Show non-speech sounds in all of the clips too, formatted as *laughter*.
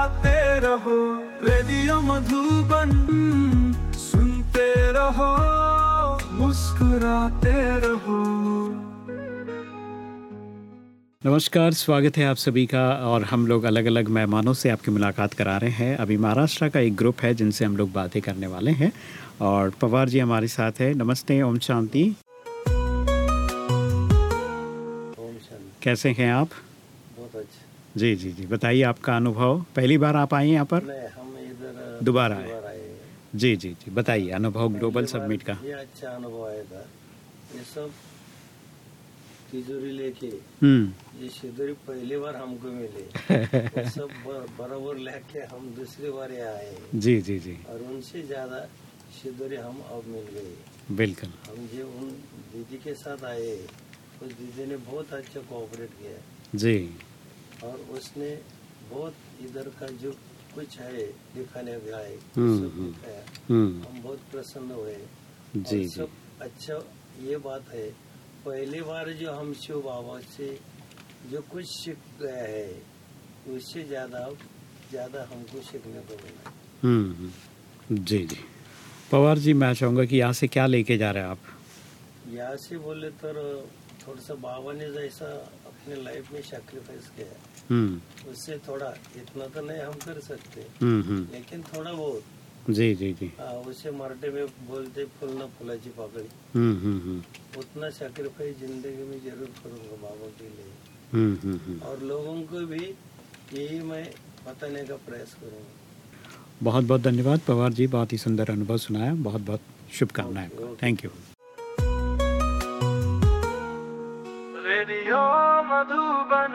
मुस्कुराते रहो रेडियो मधुबन सुनते रहो मुस्कुराते रहो। नमस्कार स्वागत है आप सभी का और हम लोग अलग अलग मेहमानों से आपकी मुलाकात करा रहे हैं। अभी महाराष्ट्र का एक ग्रुप है जिनसे हम लोग बातें करने वाले हैं। और पवार जी हमारे साथ है। नमस्ते ओम शांति। कैसे हैं आप? जी जी जी। बताइए आपका अनुभव। पहली बार आप आए यहाँ पर? हम इधर दोबारा आए। जी जी जी। बताइए अनुभव ग्लोबल सबमिट का। ये अच्छा अनुभव आया था। ये सब तिजोरी लेके हम्म। ये सिदोरी पहली बार हमको मिले। *laughs* सब बराबर लेके हम दूसरी बार यहाँ आए जी जी जी। और उनसे ज़्यादा सिदोरी हम अब मिल गए। बिल्कुल। हम जो उन दीदी के साथ आए। उस दीदी ने बहुत अच्छा कोऑपरेट किया। जी। और उसने बहुत इधर का जो कुछ है दिखाने का है हम्म, सब हम्म। दिखाया। हम्म। हम बहुत प्रसन्न हुए। जी जी। सब अच्छा ये बात है पहली बार जो हम शिव बाबा से जो कुछ सीख गया है उससे ज़्यादा ज़्यादा हमको सीखने को मिला। जी जी। पवार जी मैं चाहूँगा कि यहाँ से क्या लेके जा रहे हैं आप? यहाँ से बोले तो थोड़ा सा बाबा ने जैसा अपने लाइफ में सेक्रीफाइस किया। उससे थोड़ा इतना तो नहीं हम कर सकते। हम्म हम्म। लेकिन थोड़ा बहुत। जी जी जी। हाँ, उसे मराठी में बोलते फुल न फुलाची पाकड़ी हम्म हम्म हम्म। उतना सेक्रीफाइस ज़िंदगी में ज़रूर करूँगा बाबा के लिए। हम्म हम्म हम्म। और लोगों को भी यही मैं बताने का प्रयास करूँगा। बहुत बहुत धन्यवाद पवार जी बहुत ही सुंदर अनुभव सुनाया बहुत बहुत शुभकामनाएँ। थैंक यू रेडियो मधुबन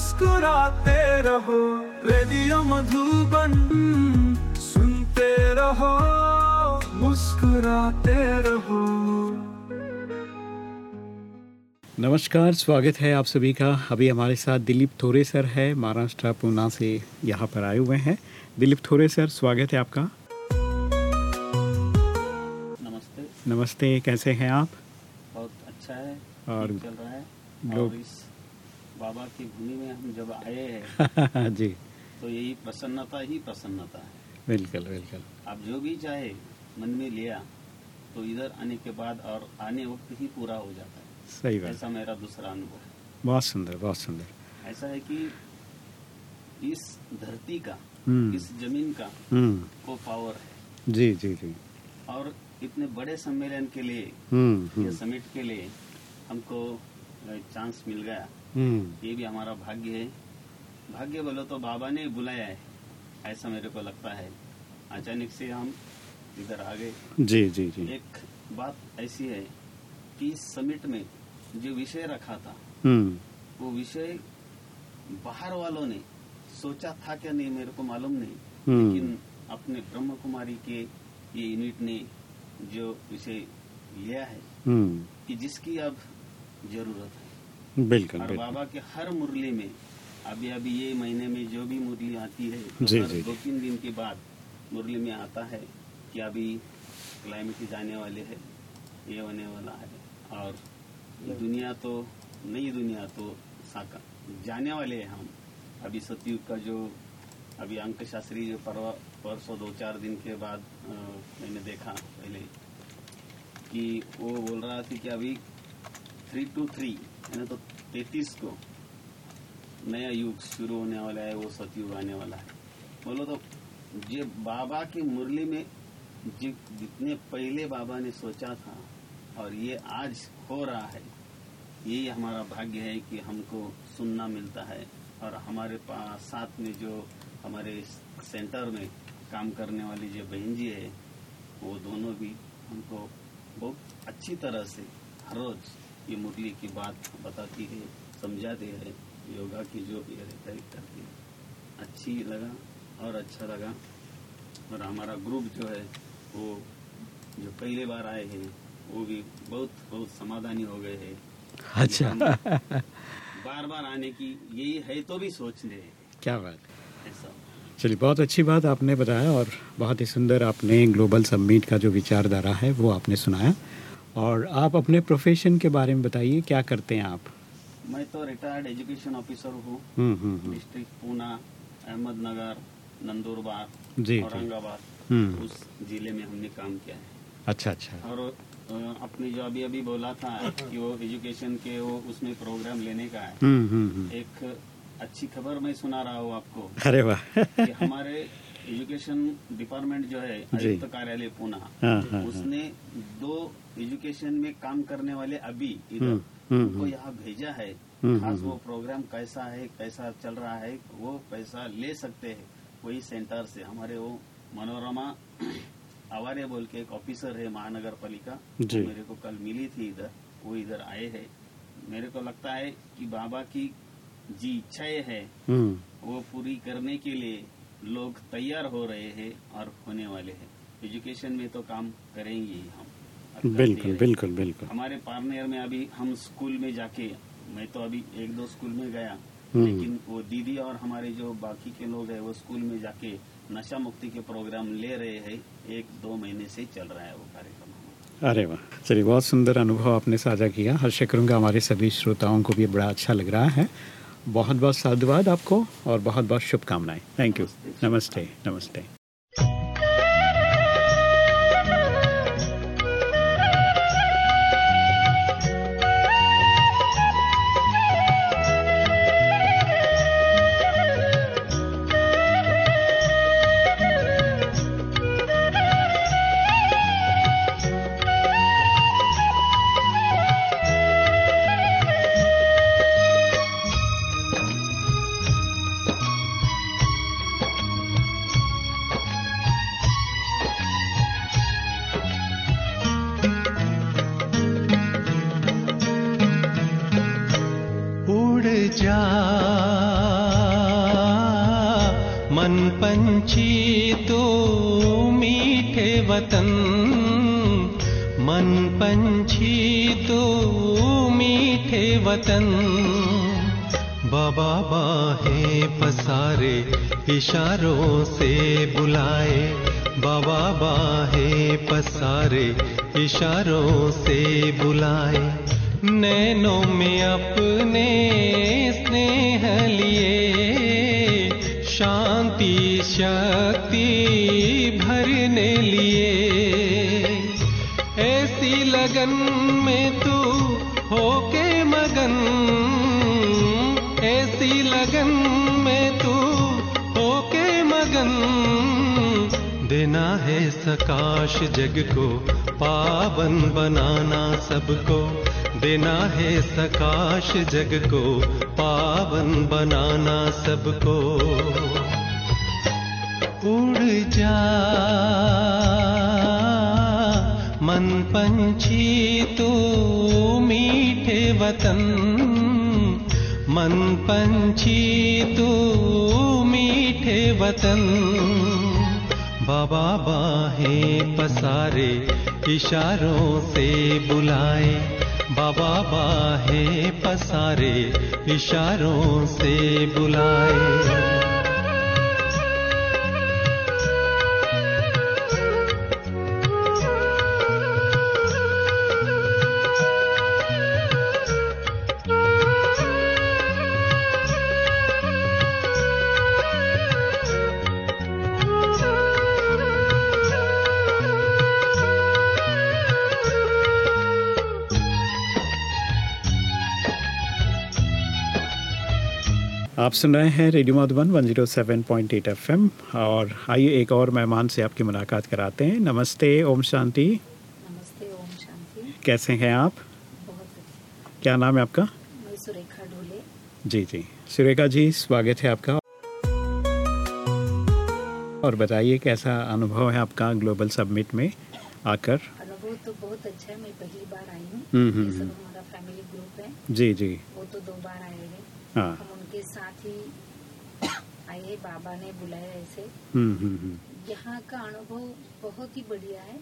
मुस्कुराते रहो रेडियो मधुबन सुनते रहो मुस्कुराते रहो। नमस्कार स्वागत है आप सभी का। अभी हमारे साथ दिलीप थोरे सर है महाराष्ट्र पूना से यहाँ पर आए हुए हैं। दिलीप थोरे सर स्वागत है आपका। नमस्ते। नमस्ते कैसे हैं आप? बहुत अच्छा है और चल रहा है। लोग- और इस बाबा की भूमि में हम जब आए हैं *laughs* जी। तो यही प्रसन्नता ही प्रसन्नता है। बिल्कुल बिल्कुल। आप जो भी चाहे मन में लिया तो इधर आने के बाद और आने वक्त ही पूरा हो जाता है। सही बात। ऐसा मेरा दूसरा अनुभव है। बहुत सुंदर बहुत सुंदर। ऐसा है कि इस धरती का हम्म। इस ज़मीन का हम्म। वो पावर है। जी जी जी। और इतने बड़े सम्मेलन के लिए या हम्म। समिट के लिए हमको चांस मिल गया। ये भी हमारा भाग्य है। भाग्य बोलो तो बाबा ने बुलाया है। ऐसा मेरे को लगता है। अचानक से हम इधर आ गए। जी जी जी। एक बात ऐसी है कि समिट में जो विषय रखा था हम्म। वो विषय बाहर वालों ने सोचा था क्या नहीं मेरे को मालूम नहीं। हम्म। लेकिन अपने ब्रह्म कुमारी के ये यूनिट ने जो विषय लिया है हम्म। कि जिसकी अब ज़रूरत है। बिल्कुल और बाबा के हर मुरली में अभी अभी ये महीने में जो भी मुरली आती है जी, तो हर जी, दो तीन दिन के बाद मुरली में आता है कि अभी क्लाइमेट जाने वाले है ये होने वाला है। और दुनिया तो नई दुनिया तो साका जाने वाले हैं हम। अभी सतयुग का जो अभी अंक शास्त्री जो परवा परसों दो चार दिन के बाद मैंने देखा पहले कि वो बोल रहा था कि अभी थ्री टू थ्री यानी तो तैतीस को नया युग शुरू होने वाला है, वो सतयुग आने वाला है। बोलो तो ये बाबा की मुरली में जितने पहले बाबा ने सोचा था और ये आज हो रहा है यही हमारा भाग्य है कि हमको सुनना मिलता है और हमारे पास, साथ में जो हमारे सेंटर में काम करने वाली जो बहन जी है, वो दोनों भी हमको बहुत अच्छी तरह से हर रोज ये मुरली की बात बताती है समझाते हैं योगा की जो भी है करती है। अच्छी लगा और अच्छा लगा। और हमारा ग्रुप जो है वो जो पहले बार आए हैं वो भी बहुत बहुत समाधानी हो गए हैं। अच्छा। बार बार आने की यही है तो भी सोच ले क्या बात ऐसा। चलिए बहुत अच्छी बात आपने बताया और बहुत ही सुंदर आपने ग्लोबल समिट का जो विचारधारा है वो आपने सुनाया। और आप अपने प्रोफेशन के बारे में बताइए क्या करते हैं आप? मैं तो रिटायर्ड एजुकेशन ऑफिसर हूँ। Hmm hmm hmm, district Poona Ahmednagar Nandurbar जी औरंगाबाद हम्म। उस ज़िले में हमने काम किया है। अच्छा अच्छा। और अपने जो अभी अभी बोला था कि वो एजुकेशन के वो उसमें प्रोग्राम लेने का है। हम्म हम्म, एक अच्छी खबर मैं सुना रहा हूँ आपको अरे वाह। हमारे एजुकेशन डिपार्टमेंट जो है आयुक्त कार्यालय पूना हाँ, हाँ, हाँ। उसने दो एजुकेशन में काम करने वाले अभी इधर हम्म, हम्म, उनको हम्म। यहाँ भेजा है खास वो प्रोग्राम कैसा है कैसा चल रहा है वो पैसा ले सकते हैं वही सेंटर से हमारे वो मनोरमा आवारे बोल के एक ऑफिसर है महानगर पालिका। मेरे को कल मिली थी इधर वो इधर आए है मेरे को लगता है कि बाबा की जी इच्छाएँ है वो पूरी करने के लिए लोग तैयार हो रहे हैं और होने वाले हैं। एजुकेशन में तो काम करेंगे ही हम। बिल्कुल। बिल्कुल बिल्कुल। हमारे पार्नियर में अभी हम स्कूल में जाके मैं तो अभी एक दो स्कूल में गया हम्म। लेकिन वो दीदी और हमारे जो बाकी के लोग हैं वो स्कूल में जाके नशा मुक्ति के प्रोग्राम ले रहे हैं। एक दो महीने से चल रहा है वो कार्यक्रम। अरे वाह। चलिए बहुत सुंदर अनुभव आपने साझा किया। आशा करूँगा हमारे सभी श्रोताओं को भी बड़ा अच्छा लग रहा है। बहुत बहुत साधुवाद आपको और बहुत बहुत शुभकामनाएँ। थैंक यू नमस्ते नमस्ते। वतन। बाबा बाहे पसारे, इशारों से बुलाए। बाबा बाहे पसारे, इशारों से बुलाए। नैनों में अपने स्नेह लिए, शांति, शक्ति भरने लिए। ऐसी लगन में लगन में तू होके मगन। देना है सकाश जग को, पावन बनाना सबको। देना है सकाश जग को, पावन बनाना सबको। उड़ जा, मन पंछी तू, मीठे वतन। मन पंछी तू मीठे वतन। बाबा बाहे पसारे, इशारों से बुलाए। बाबा बाहे पसारे, इशारों से बुलाए। आप सुन रहे हैं रेडियो मधुबन 107.8 एफएम और आइए एक और मेहमान से आपकी मुलाकात कराते हैं। नमस्ते ओम शांति। नमस्ते ओम शांति। कैसे हैं आप? बहुत अच्छी। क्या नाम है आपका? मैं सुरेखा ढोले। जी जी। सुरेखा जी स्वागत है आपका। और बताइए कैसा अनुभव है आपका ग्लोबल सबमिट में आकर? अनुभव तो बहुत अच्छा है मैं पहली बार आई हूँ। हम्म, हम्म, हम्म। हमारा फैमिली ग्रुप है। जी जी। वो तो दो बार आए हाँ। हम उनके साथ ही आए हैं बाबा ने बुलाया ऐसे। हम्म हम्म हम्म। यहाँ का अनुभव बहुत ही बढ़िया है।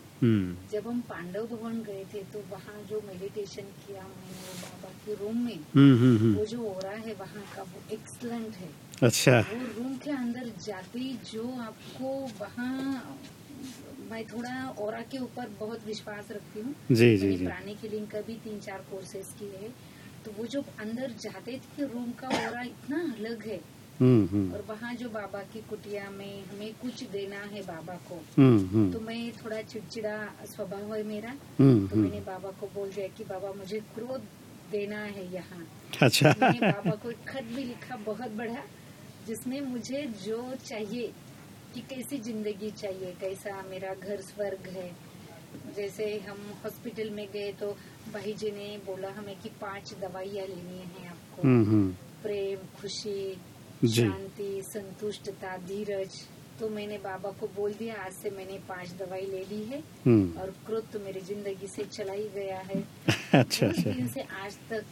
जब हम पांडव भवन गए थे तो वहाँ जो मेडिटेशन किया मैंने बाबा के रूम में वो जो ओरा है वहाँ का वो एक्सलेंट है। अच्छा। वो रूम के अंदर जाते ही जो आपको वहाँ मैं थोड़ा ओरा के ऊपर बहुत विश्वास रखती हूँ। जी जी प्राणी किलिंग का भी तीन चार कोर्सेज किए हैं। तो वो जो अंदर जाते थे रूम का ओरा इतना अलग है। हम्म हम्म। और वहाँ जो बाबा की कुटिया में हमें कुछ देना है बाबा को हम्म तो मैं थोड़ा चिड़चिड़ा स्वभाव है मेरा। तो मैंने बाबा को बोल दिया कि बाबा मुझे क्रोध देना है यहाँ। अच्छा। मैंने बाबा को एक खत भी लिखा बहुत बड़ा जिसमें मुझे जो चाहिए कि कैसी ज़िंदगी चाहिए कैसा मेरा घर स्वर्ग है। जैसे हम हॉस्पिटल में गए तो भाई जी ने बोला हमें कि पाँच दवाइयाँ लेनी है आपको। हम्म हम्म। प्रेम खुशी शांति संतुष्टता धीरज। तो मैंने बाबा को बोल दिया आज से मैंने पाँच दवाई ले ली है हम्म। और क्रोध तो मेरी ज़िंदगी से चला ही गया है। *laughs* अच्छा अच्छा। दिन से आज तक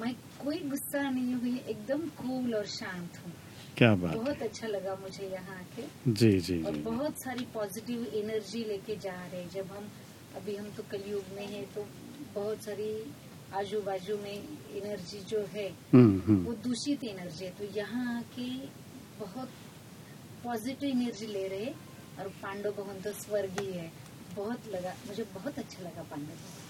मैं कोई गुस्सा नहीं हुई एकदम कूल और शांत हूँ। क्या बात बहुत अच्छा लगा मुझे यहाँ आके। जी जी और जी बहुत सारी पॉजिटिव एनर्जी लेके जा रहे हैं। जब हम अभी हम तो कलयुग में हैं तो बहुत सारी आजू बाजू में एनर्जी जो है हम्म वो हम्म दूषित एनर्जी है। तो यहाँ आके बहुत पॉजिटिव एनर्जी ले रहे और पांडव भवन तो स्वर्ग ही। है बहुत लगा मुझे बहुत अच्छा लगा पांडव। भवन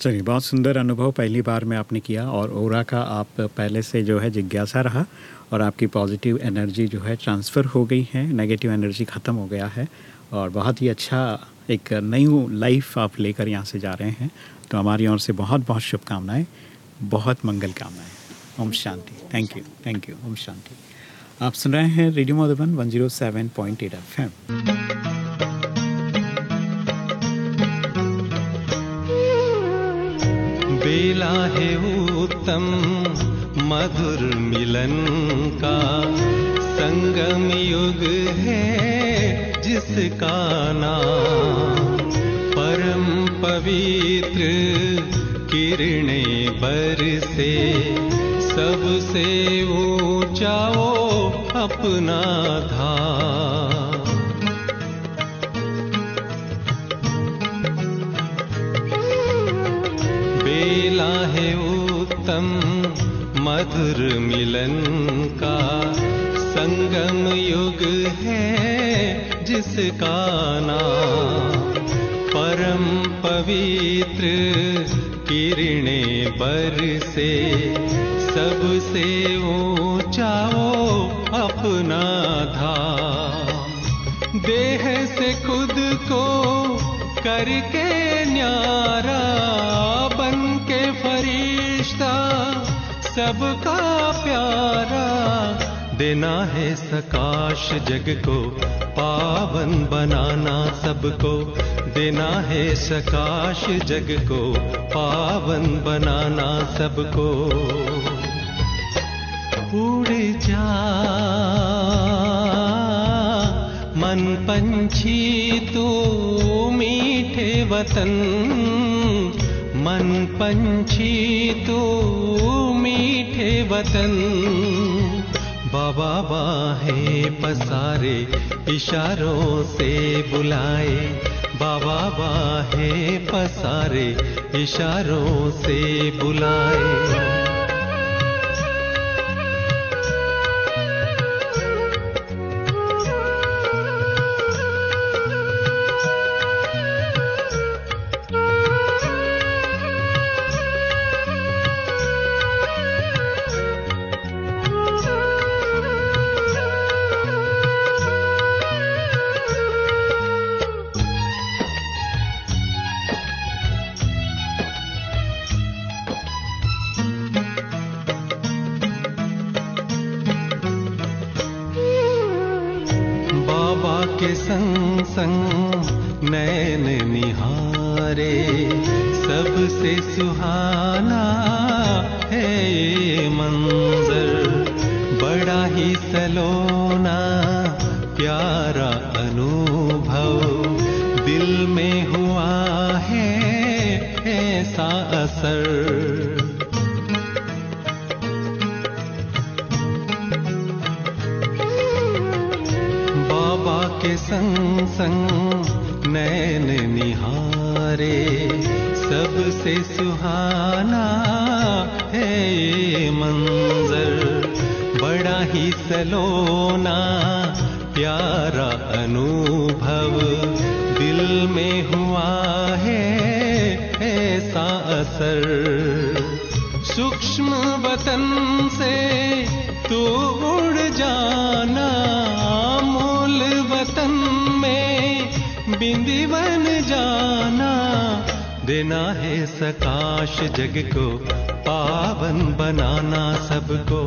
चलिए बहुत सुंदर अनुभव पहली बार में आपने किया और ओरा का आप पहले से जो है जिज्ञासा रहा और आपकी पॉजिटिव एनर्जी जो है ट्रांसफ़र हो गई है नेगेटिव एनर्जी ख़त्म हो गया है और बहुत ही अच्छा एक नई लाइफ आप लेकर यहाँ से जा रहे हैं। तो हमारी ओर से बहुत बहुत शुभकामनाएँ, बहुत मंगल कामनाएँ। ओम शांति। थैंक यू थैंक यू ओम शांति। आप सुन रहे हैं radio Madhuban one zero seven point eight F M बेला है उत्तम मधुर मिलन का, संगम युग है जिसका नाम पवित्र किरणें बरसे, सबसे ऊँचा वो अपना धाम। बेला है उत्तम मधुर मिलन का, संगम युग है जिसका नाम। परम पवित्र किरणें बरसे सबसे ऊँचा वो अपना धाम। देह से खुद को करके न्यारा बन के फरिश्ता, सबका प्यारा देना है सकाश जग को, पावन बनाना सबको। देना है सकाश जग को, पावन बनाना सबको। उड़ जा, मन पंछी तू मीठे वतन। मन पंछी तू मीठे वतन। बाबा बाहे पसारे इशारों से बुलाए। बाबा बाहे पसारे इशारों से बुलाए। में हुआ है ऐसा असर। बाबा के संग संग नैन निहारे, सबसे सुहाना है मंजर। बड़ा ही सलोना, प्यारा अनुभव। असर। सूक्ष्म वतन से तू उड़ जाना मूल वतन में बिंदी बन जाना। देना है सकाश जग को, पावन बनाना सबको।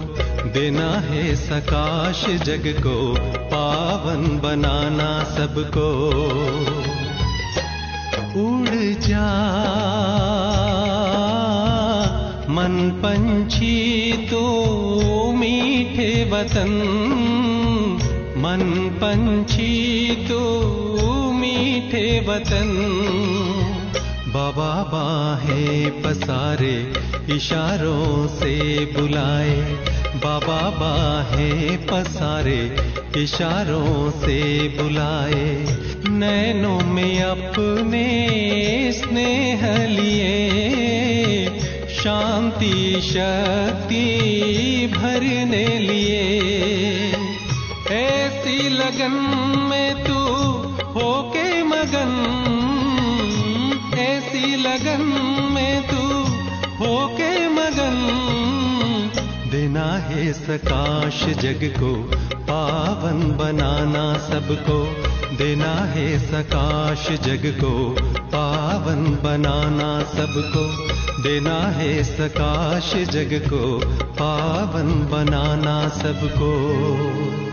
देना है सकाश जग को, पावन बनाना सबको। उड़ जा पंछी तो मीठे वतन। मन पंछी तो मीठे वतन। बाबा बाहें पसारे, इशारों से बुलाए। बाबा बाहें पसारे, इशारों से बुलाए। नैनों में अपने स्नेह लिए। शांति शक्ति भरने लिए। ऐसी लगन में तू होके मगन। ऐसी लगन में तू होके मगन। देना है सकाश जग को, पावन बनाना सबको। देना है सकाश जग को, पावन बनाना सबको। देना है सकाश जग को पावन बनाना सबको।